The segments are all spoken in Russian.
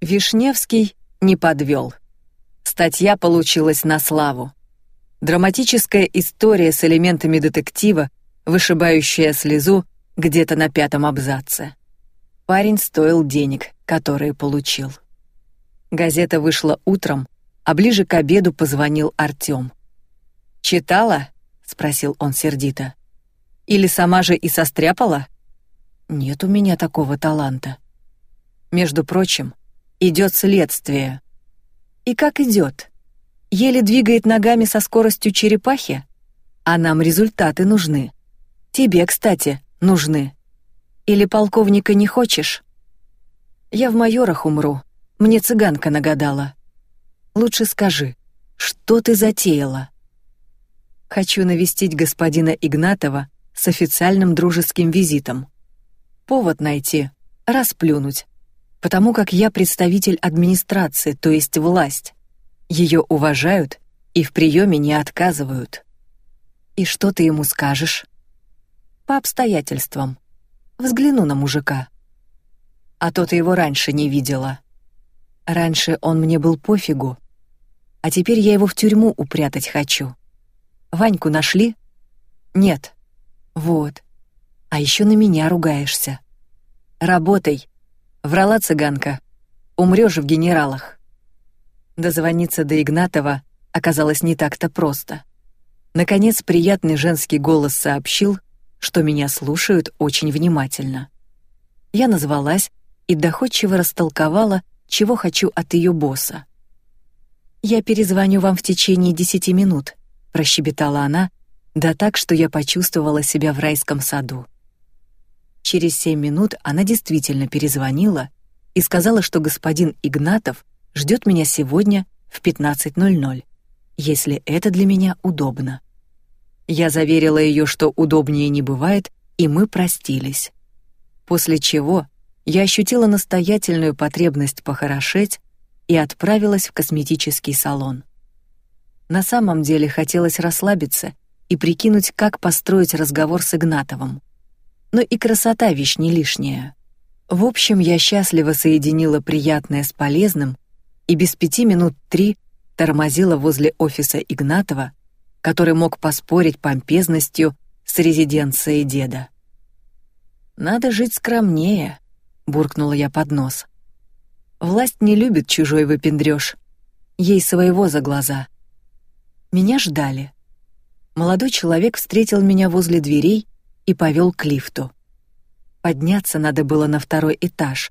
Вишневский не подвел. Статья получилась на славу. Драматическая история с элементами детектива, вышибающая слезу где-то на пятом абзаце. Парень стоил денег, которые получил. Газета вышла утром, а ближе к обеду позвонил Артём. «Читала?» — спросил он сердито. «Или сама же и состряпала?» «Нет у меня такого таланта». Между прочим, идет следствие. И как идет? Еле двигает ногами со скоростью черепахи? А нам результаты нужны. Тебе, кстати, нужны. Или полковника не хочешь? Я в майорах умру. Мне цыганка нагадала. Лучше скажи, что ты затеяла? Хочу навестить господина Игнатова с официальным дружеским визитом. Повод найти, расплюнуть, потому как я представитель администрации, то есть власть. Ее уважают и в приеме не отказывают. И что ты ему скажешь? По обстоятельствам. Взгляну на мужика. А то ты его раньше не видела. Раньше он мне был пофигу, а теперь я его в тюрьму упрятать хочу. Ваньку нашли? Нет. Вот. А еще на меня ругаешься. Работай, Врала цыганка. Умрёшь в генералах. Дозвониться до Игнатова оказалось не так-то просто. Наконец приятный женский голос сообщил, что меня слушают очень внимательно. Я назвалась и доходчиво растолковала, чего хочу от ее босса. Я перезвоню вам в течение десяти минут, прощебетала она, да так, что я почувствовала себя в райском саду. Через семь минут она действительно перезвонила и сказала, что господин Игнатов ждет меня сегодня в 15:00, если это для меня удобно. Я заверила ее, что удобнее не бывает, и мы простились. После чего я ощутила настоятельную потребность похорошеть и отправилась в косметический салон. На самом деле хотелось расслабиться и прикинуть, как построить разговор с Игнатовым но и красота вещь не лишняя. В общем, я счастливо соединила приятное с полезным и без пяти минут три тормозила возле офиса Игнатова, который мог поспорить помпезностью с резиденцией деда. Надо жить скромнее, буркнула я под нос. Власть не любит чужой выпендрёж, ей своего за глаза. Меня ждали. Молодой человек встретил меня возле дверей и повел к лифту. Подняться надо было на второй этаж,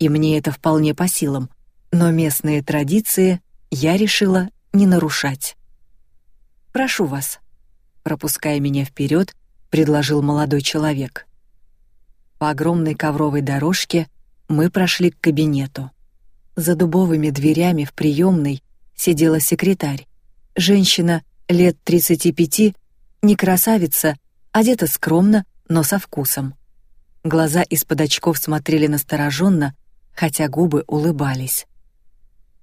и мне это вполне по силам, но местные традиции я решила не нарушать. Прошу вас, пропуская меня вперед, предложил молодой человек. По огромной ковровой дорожке мы прошли к кабинету. За дубовыми дверями в приемной сидела секретарь, женщина лет 35, не красавица, одета скромно, но со вкусом. Глаза из-под очков смотрели настороженно, хотя губы улыбались.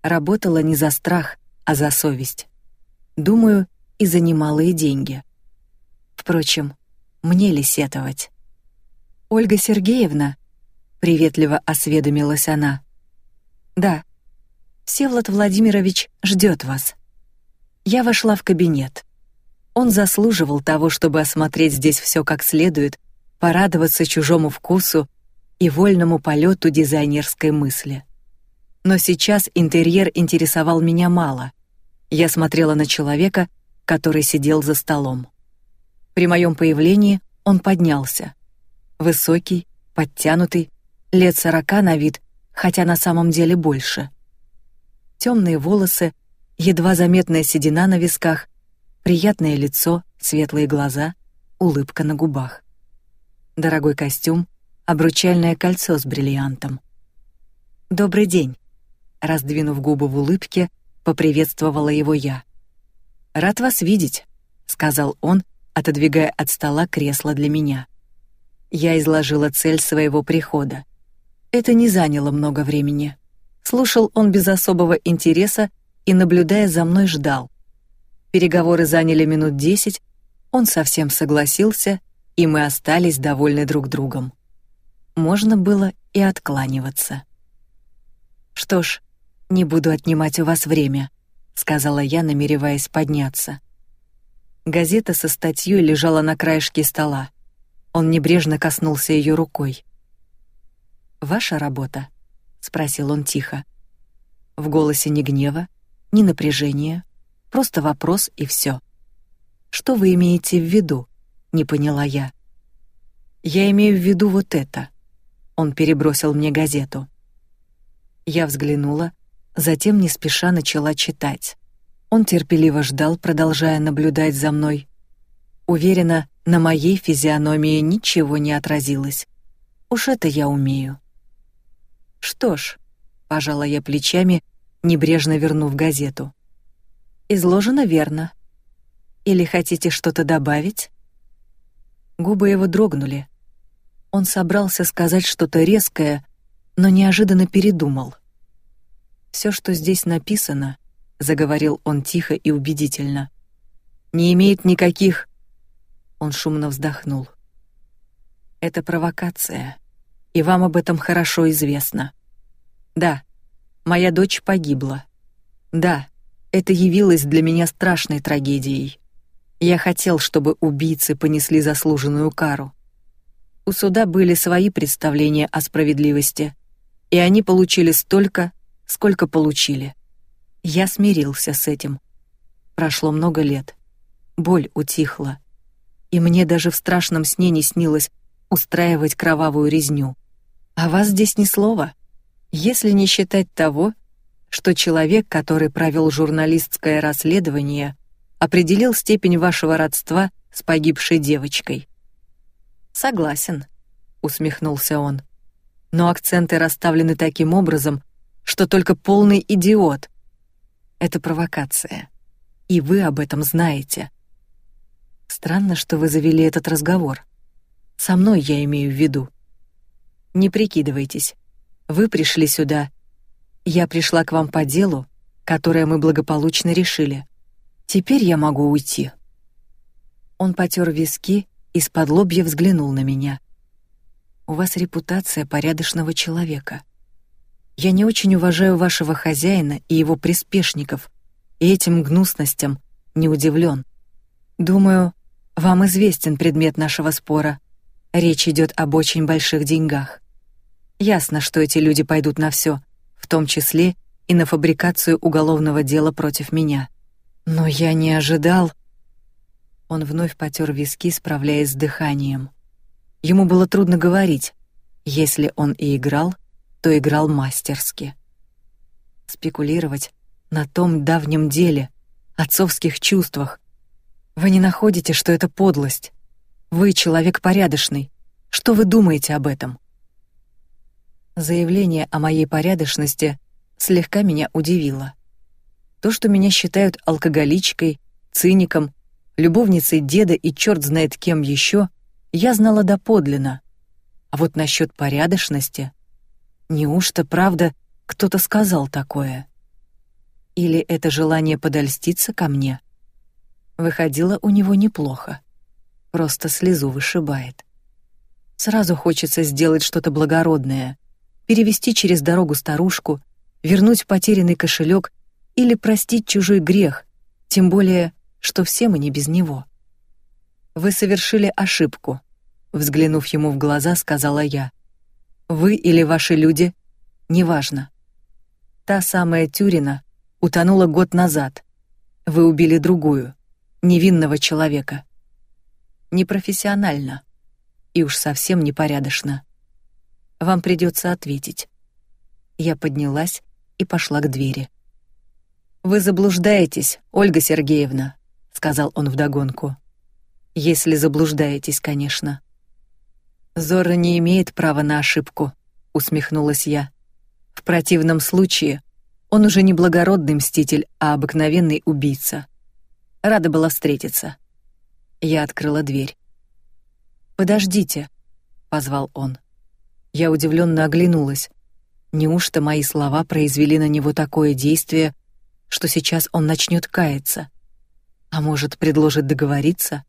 Работала не за страх, а за совесть. Думаю, и за немалые деньги. Впрочем, мне ли сетовать? Ольга Сергеевна, приветливо осведомилась она. Да. Всеволод Владимирович ждет вас. Я вошла в кабинет. Он заслуживал того, чтобы осмотреть здесь все как следует, порадоваться чужому вкусу и вольному полету дизайнерской мысли. Но сейчас интерьер интересовал меня мало. Я смотрела на человека, который сидел за столом. При моем появлении он поднялся. Высокий, подтянутый, лет сорока на вид, хотя на самом деле больше. Темные волосы, едва заметная седина на висках, Приятное лицо, светлые глаза, улыбка на губах. Дорогой костюм, обручальное кольцо с бриллиантом. Добрый день. Раздвинув губы в улыбке, поприветствовала его я. Рад вас видеть, сказал он, отодвигая от стола кресло для меня. Я изложила цель своего прихода. Это не заняло много времени. Слушал он без особого интереса и, наблюдая за мной, ждал. Переговоры заняли минут десять, он совсем согласился, и мы остались довольны друг другом. Можно было и откланиваться. Что ж, не буду отнимать у вас время, сказала я, намереваясь подняться. Газета со статьей лежала на краешке стола. Он небрежно коснулся ее рукой. Ваша работа? спросил он тихо. В голосе ни гнева, ни напряжения, просто вопрос и все. Что вы имеете в виду? Не поняла я. Я имею в виду вот это. Он перебросил мне газету. Я взглянула, затем не спеша начала читать. Он терпеливо ждал, продолжая наблюдать за мной. Уверена, на моей физиономии ничего не отразилось. Уж это я умею. Что ж, пожала я плечами, небрежно вернув газету. Изложено верно. Или хотите что-то добавить? Губы его дрогнули. Он собрался сказать что-то резкое, но неожиданно передумал. Все, что здесь написано, заговорил он тихо и убедительно, не имеет никаких. Он шумно вздохнул. Это провокация, и вам об этом хорошо известно. Да, моя дочь погибла. Да, это явилось для меня страшной трагедией. Я хотел, чтобы убийцы понесли заслуженную кару. У суда были свои представления о справедливости, и они получили столько, сколько получили. Я смирился с этим. Прошло много лет. Боль утихла, и мне даже в страшном сне не снилось устраивать кровавую резню. А вас здесь ни слова, если не считать того, что человек, который провел журналистское расследование, определил степень вашего родства с погибшей девочкой. Согласен, усмехнулся он. Но акценты расставлены таким образом, что только полный идиот. Это провокация. И вы об этом знаете. Странно, что вы завели этот разговор. Со мной я имею в виду. Не прикидывайтесь. Вы пришли сюда. Я пришла к вам по делу, которое мы благополучно решили. Теперь я могу уйти. Он потер виски и с подлобья взглянул на меня. У вас репутация порядочного человека. Я не очень уважаю вашего хозяина и его приспешников, и этим гнусностям не удивлен. Думаю, вам известен предмет нашего спора. Речь идет об очень больших деньгах. Ясно, что эти люди пойдут на все, том числе и на фабрикацию уголовного дела против меня. Но я не ожидал. Он вновь потер виски, справляясь с дыханием. Ему было трудно говорить. Если он и играл, то играл мастерски. Спекулировать на том давнем деле, отцовских чувствах. Вы не находите, что это подлость? Вы человек порядочный. Что вы думаете об этом? Заявление о моей порядочности слегка меня удивило. То, что меня считают алкоголичкой, циником, любовницей деда и черт знает кем еще, я знала доподлинно. А вот насчет порядочности, неужто правда кто-то сказал такое? Или это желание подольститься ко мне? Выходило у него неплохо. Просто слезу вышибает. Сразу хочется сделать что-то благородное, перевести через дорогу старушку, вернуть потерянный кошелек или простить чужой грех, тем более, что все мы не без него. Вы совершили ошибку, взглянув ему в глаза, сказала я. Вы или ваши люди, неважно. Та самая Тюрина утонула год назад. Вы убили другую, невинного человека. Непрофессионально и уж совсем непорядочно. Вам придется ответить. Я поднялась и пошла к двери. Вы заблуждаетесь, Ольга Сергеевна, сказал он вдогонку. Если заблуждаетесь, конечно. Зора не имеет права на ошибку, усмехнулась я. В противном случае он уже не благородный мститель, а обыкновенный убийца. Рада была встретиться. Я открыла дверь. Подождите, позвал он. Я удивленно оглянулась. Неужто мои слова произвели на него такое действие, что сейчас он начнет каяться. А может, предложит договориться?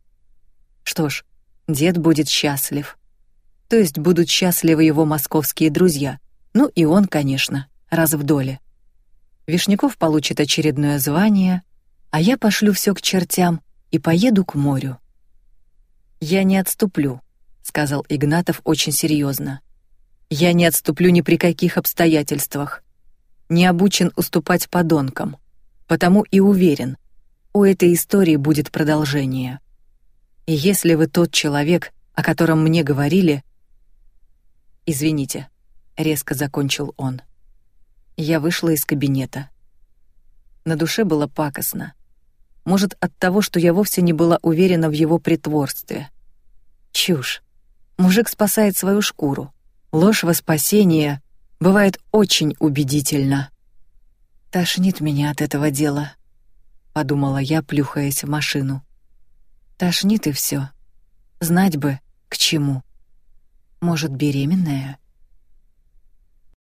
Что ж, дед будет счастлив. То есть будут счастливы его московские друзья. Ну и он, конечно, раз в доле. Вишняков получит очередное звание, а я пошлю все к чертям и поеду к морю. Я не отступлю, сказал Игнатов очень серьезно. Я не отступлю ни при каких обстоятельствах. Не обучен уступать подонкам, потому и уверен, у этой истории будет продолжение. И если вы тот человек, о котором мне говорили, извините, резко закончил он. Я вышла из кабинета. На душе было пакостно. Может, от того, что я вовсе не была уверена в его притворстве. Чушь. Мужик спасает свою шкуру. Ложь во спасение бывает очень убедительно. Тошнит меня от этого дела, подумала я, плюхаясь в машину. Тошнит и все. Знать бы, к чему. Может, беременная?